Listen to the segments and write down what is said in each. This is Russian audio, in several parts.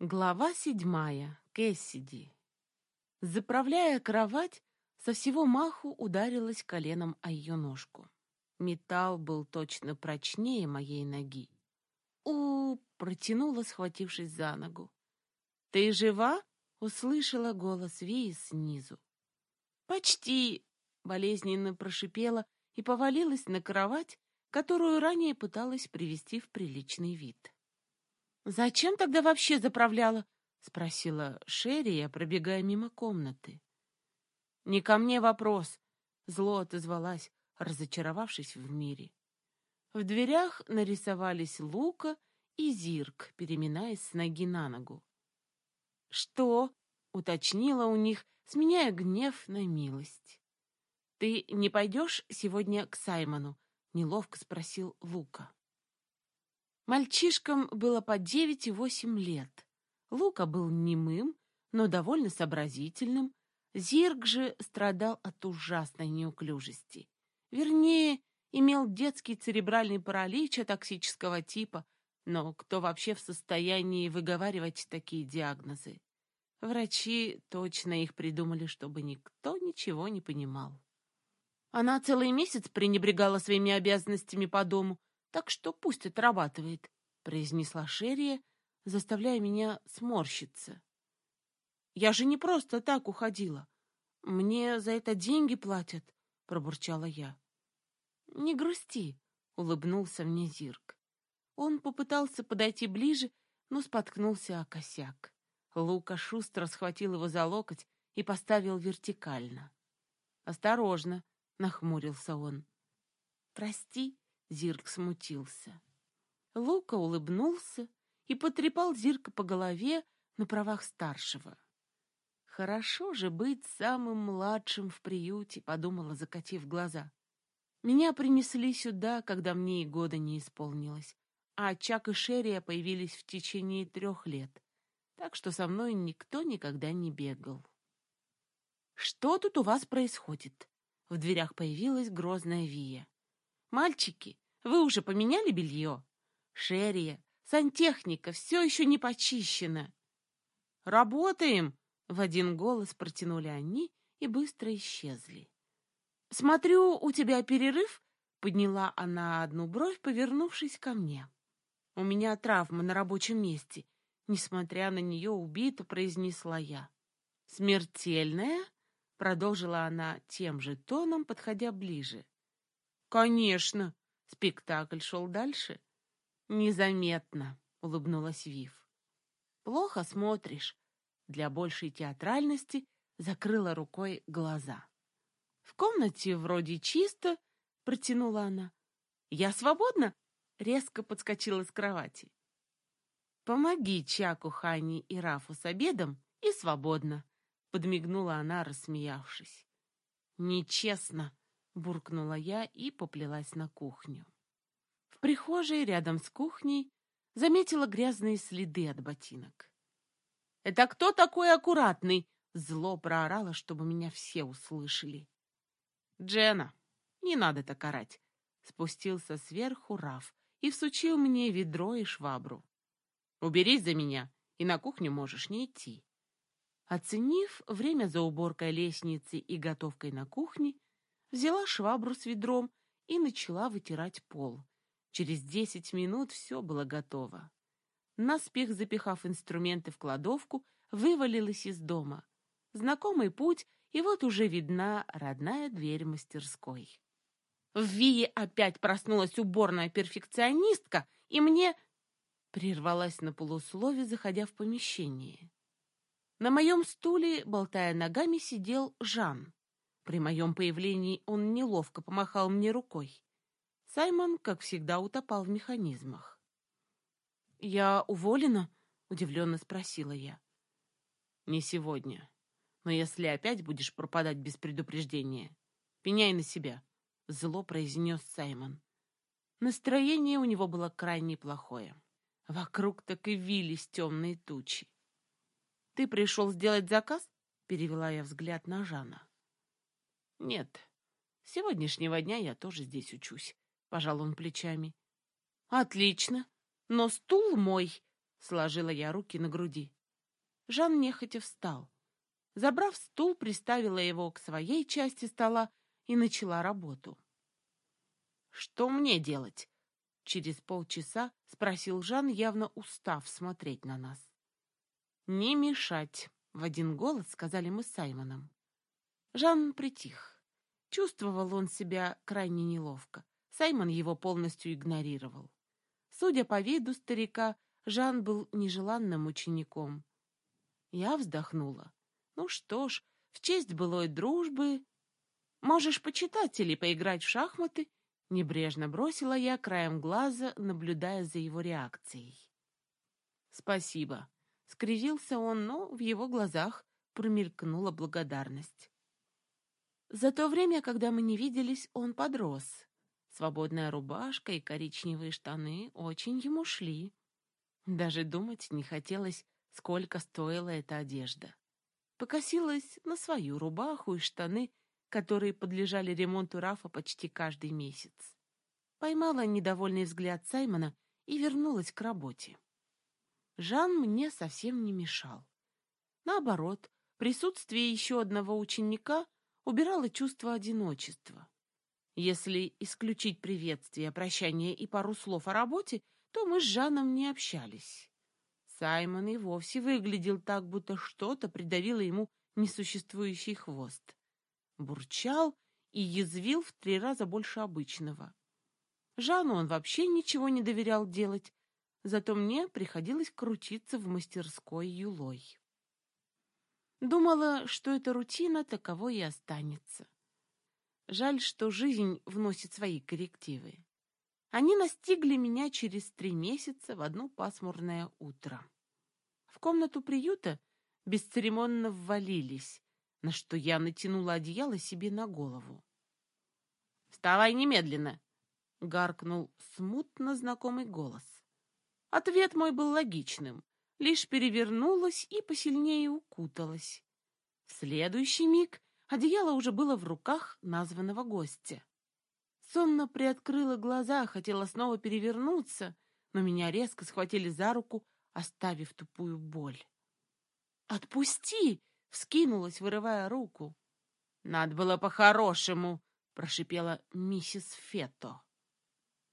Глава седьмая. Кэссиди. Заправляя кровать, со всего маху ударилась коленом о ее ножку. Металл был точно прочнее моей ноги. у протянула, схватившись за ногу. «Ты жива?» — услышала голос Вии снизу. «Почти!» — болезненно прошипела и повалилась на кровать, которую ранее пыталась привести в приличный вид. «Зачем тогда вообще заправляла?» — спросила Шерия, пробегая мимо комнаты. «Не ко мне вопрос», — зло отозвалась, разочаровавшись в мире. В дверях нарисовались Лука и Зирк, переминаясь с ноги на ногу. «Что?» — уточнила у них, сменяя гнев на милость. «Ты не пойдешь сегодня к Саймону?» — неловко спросил Лука. Мальчишкам было по девять и восемь лет. Лука был немым, но довольно сообразительным. Зирк же страдал от ужасной неуклюжести. Вернее, имел детский церебральный паралич токсического типа, но кто вообще в состоянии выговаривать такие диагнозы? Врачи точно их придумали, чтобы никто ничего не понимал. Она целый месяц пренебрегала своими обязанностями по дому, так что пусть отрабатывает, произнесла Шерия, заставляя меня сморщиться. Я же не просто так уходила. Мне за это деньги платят, пробурчала я. Не грусти, улыбнулся мне Зирк. Он попытался подойти ближе, но споткнулся о косяк. Лука шустро схватил его за локоть и поставил вертикально. «Осторожно!» — нахмурился он. «Прости», Зирк смутился. Лука улыбнулся и потрепал Зирка по голове на правах старшего. «Хорошо же быть самым младшим в приюте», — подумала, закатив глаза. «Меня принесли сюда, когда мне и года не исполнилось, а Чак и Шерия появились в течение трех лет, так что со мной никто никогда не бегал». «Что тут у вас происходит?» В дверях появилась грозная Вия. Мальчики, вы уже поменяли белье? Шерия, сантехника, все еще не почищено. Работаем! В один голос протянули они и быстро исчезли. Смотрю, у тебя перерыв? Подняла она одну бровь, повернувшись ко мне. У меня травма на рабочем месте. Несмотря на нее, убито, произнесла я. Смертельная? Продолжила она тем же тоном, подходя ближе. Конечно. Спектакль шел дальше. Незаметно, улыбнулась Вив. Плохо смотришь. Для большей театральности закрыла рукой глаза. В комнате вроде чисто, протянула она. Я свободна? Резко подскочила с кровати. Помоги Чаку, Хани и Рафу с обедом и свободно, подмигнула она, рассмеявшись. Нечестно, буркнула я и поплелась на кухню. В прихожей рядом с кухней заметила грязные следы от ботинок. «Это кто такой аккуратный?» Зло проорала, чтобы меня все услышали. «Джена, не надо так орать!» Спустился сверху Раф и всучил мне ведро и швабру. «Уберись за меня, и на кухню можешь не идти». Оценив время за уборкой лестницы и готовкой на кухне, взяла швабру с ведром и начала вытирать пол. Через десять минут все было готово. Наспех запихав инструменты в кладовку, вывалилась из дома. Знакомый путь, и вот уже видна родная дверь мастерской. В Вии опять проснулась уборная перфекционистка, и мне... Прервалась на полуслове, заходя в помещение. На моем стуле, болтая ногами, сидел Жан. При моем появлении он неловко помахал мне рукой. Саймон, как всегда, утопал в механизмах. «Я уволена?» — удивленно спросила я. «Не сегодня. Но если опять будешь пропадать без предупреждения, пеняй на себя», — зло произнес Саймон. Настроение у него было крайне плохое. Вокруг так и вились темные тучи. «Ты пришел сделать заказ?» — перевела я взгляд на Жана. Нет, с сегодняшнего дня я тоже здесь учусь, пожал он плечами. Отлично, но стул мой, Сложила я руки на груди. Жан нехотя встал. Забрав стул, приставила его к своей части стола и начала работу. «Что мне делать?» Через полчаса спросил Жан, явно устав смотреть на нас. «Не мешать», — в один голос сказали мы с Саймоном. Жан притих. Чувствовал он себя крайне неловко. Саймон его полностью игнорировал. Судя по виду старика, Жан был нежеланным учеником. Я вздохнула. Ну что ж, в честь былой дружбы... Можешь почитать или поиграть в шахматы, Небрежно бросила я краем глаза, наблюдая за его реакцией. «Спасибо», — скривился он, но в его глазах промелькнула благодарность. За то время, когда мы не виделись, он подрос. Свободная рубашка и коричневые штаны очень ему шли. Даже думать не хотелось, сколько стоила эта одежда. Покосилась на свою рубаху и штаны, которые подлежали ремонту Рафа почти каждый месяц. Поймала недовольный взгляд Саймона и вернулась к работе. Жан мне совсем не мешал. Наоборот, присутствие еще одного ученика убирало чувство одиночества. Если исключить приветствие, прощание и пару слов о работе, то мы с Жаном не общались. Саймон и вовсе выглядел так, будто что-то придавило ему несуществующий хвост бурчал и язвил в три раза больше обычного. Жану он вообще ничего не доверял делать, зато мне приходилось крутиться в мастерской юлой. Думала, что эта рутина таковой и останется. Жаль, что жизнь вносит свои коррективы. Они настигли меня через три месяца в одно пасмурное утро. В комнату приюта бесцеремонно ввалились, на что я натянула одеяло себе на голову. «Вставай немедленно!» — гаркнул смутно знакомый голос. Ответ мой был логичным, лишь перевернулась и посильнее укуталась. В следующий миг одеяло уже было в руках названного гостя. Сонно приоткрыла глаза, хотела снова перевернуться, но меня резко схватили за руку, оставив тупую боль. «Отпусти!» вскинулась, вырывая руку. «Надо было по-хорошему», — прошипела миссис Фетто.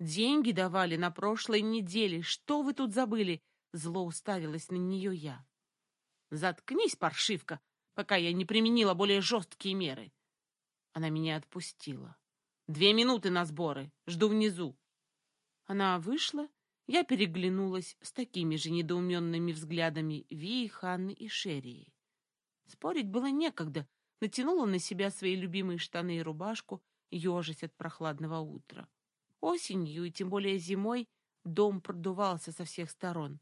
«Деньги давали на прошлой неделе. Что вы тут забыли?» Зло уставилась на нее я. «Заткнись, паршивка, пока я не применила более жесткие меры». Она меня отпустила. «Две минуты на сборы. Жду внизу». Она вышла. Я переглянулась с такими же недоуменными взглядами Ви, Ханны и Шерии. Спорить было некогда. Натянула на себя свои любимые штаны и рубашку, ежась от прохладного утра. Осенью и тем более зимой дом продувался со всех сторон.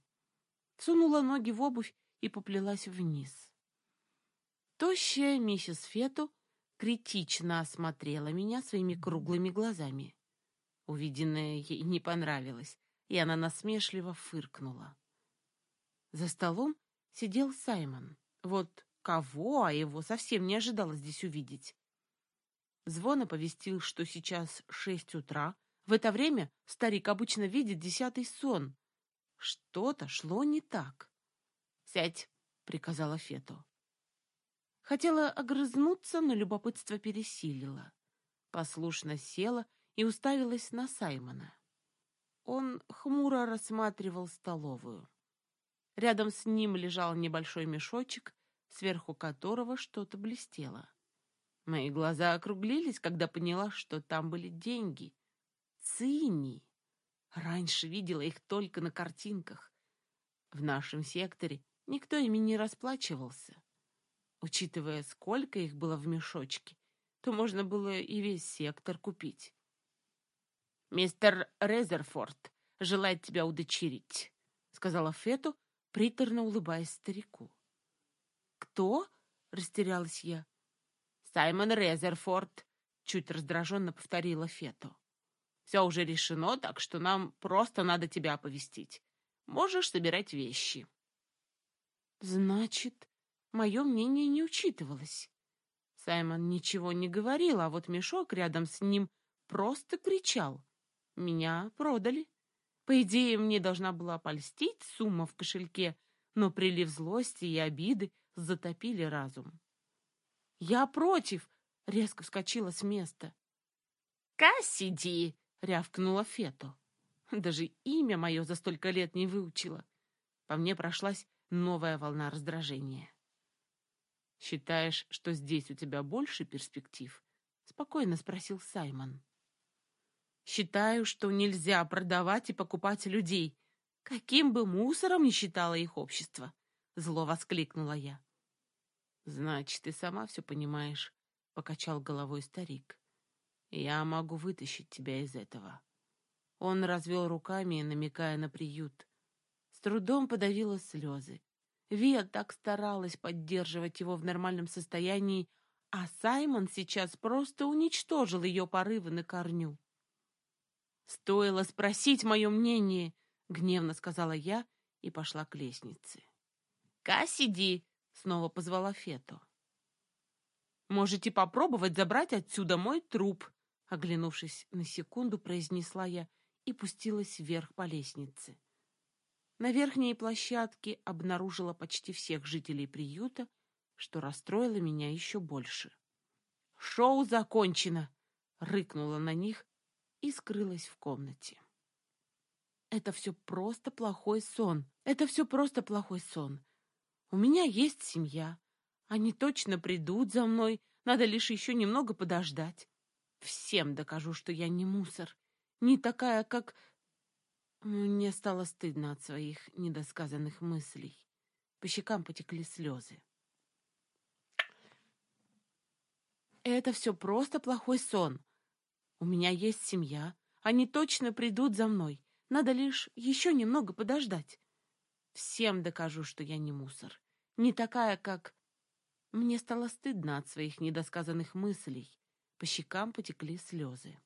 Сунула ноги в обувь и поплелась вниз. Тощая миссис Фету критично осмотрела меня своими круглыми глазами. Увиденное ей не понравилось, и она насмешливо фыркнула. За столом сидел Саймон. Вот Кого, а его совсем не ожидала здесь увидеть. Звон оповестил, что сейчас шесть утра. В это время старик обычно видит десятый сон. Что-то шло не так. «Сядь», — приказала Фету. Хотела огрызнуться, но любопытство пересилило. Послушно села и уставилась на Саймона. Он хмуро рассматривал столовую. Рядом с ним лежал небольшой мешочек, сверху которого что-то блестело. Мои глаза округлились, когда поняла, что там были деньги. Цини. Раньше видела их только на картинках. В нашем секторе никто ими не расплачивался. Учитывая, сколько их было в мешочке, то можно было и весь сектор купить. «Мистер Резерфорд желает тебя удочерить», — сказала Фету, приторно улыбаясь старику. «Кто?» — растерялась я. «Саймон Резерфорд», — чуть раздраженно повторила Фето. «Все уже решено, так что нам просто надо тебя оповестить. Можешь собирать вещи». «Значит, мое мнение не учитывалось». Саймон ничего не говорил, а вот мешок рядом с ним просто кричал. «Меня продали». По идее, мне должна была польстить сумма в кошельке, но прилив злости и обиды затопили разум. «Я против!» — резко вскочила с места. «Кассиди!» — рявкнула Фето. Даже имя мое за столько лет не выучила. По мне прошлась новая волна раздражения. «Считаешь, что здесь у тебя больше перспектив?» — спокойно спросил Саймон. «Считаю, что нельзя продавать и покупать людей, каким бы мусором ни считало их общество», — зло воскликнула я. «Значит, ты сама все понимаешь», — покачал головой старик. «Я могу вытащить тебя из этого». Он развел руками, намекая на приют. С трудом подавила слезы. Вия так старалась поддерживать его в нормальном состоянии, а Саймон сейчас просто уничтожил ее порывы на корню. «Стоило спросить мое мнение», — гневно сказала я и пошла к лестнице. «Кассиди!» — снова позвала Фету. «Можете попробовать забрать отсюда мой труп», — оглянувшись на секунду, произнесла я и пустилась вверх по лестнице. На верхней площадке обнаружила почти всех жителей приюта, что расстроило меня еще больше. «Шоу закончено!» — рыкнула на них и скрылась в комнате. «Это все просто плохой сон. Это все просто плохой сон. У меня есть семья. Они точно придут за мной. Надо лишь еще немного подождать. Всем докажу, что я не мусор не такая, как... Мне стало стыдно от своих недосказанных мыслей. По щекам потекли слезы. Это все просто плохой сон. У меня есть семья. Они точно придут за мной. Надо лишь еще немного подождать. Всем докажу, что я не мусор. Не такая, как... Мне стало стыдно от своих недосказанных мыслей. По щекам потекли слезы.